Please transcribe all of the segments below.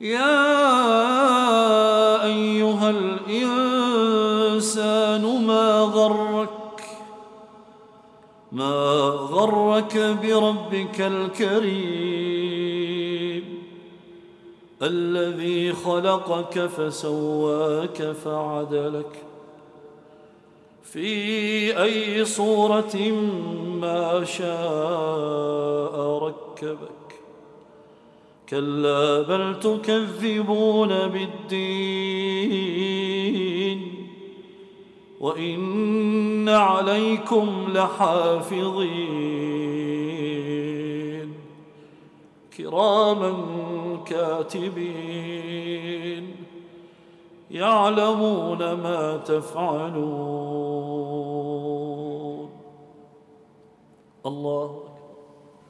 يا أيها الإنسان ما غرك ما غرك بربك الكريم؟ الذي خلقك فسواك فعدلك. في أي صورة ما شاء ركبك كلا بل تكذبون بالدين. وإن عليكم لحافظين. كراما كاتبين. يعلمون ما تفعلون. الله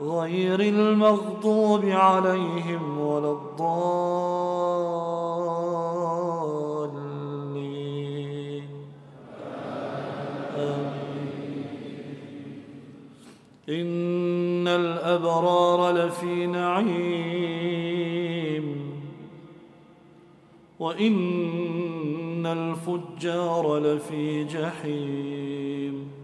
غير المغضوب عليهم ولا الضالين. آمين. إن الأبرار لفي نعيم. وإن الفجار لفي جحيم.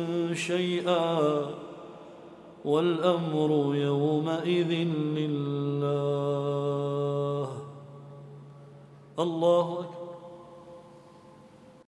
شيئا والأمر يومئذ لله. الله أكبر.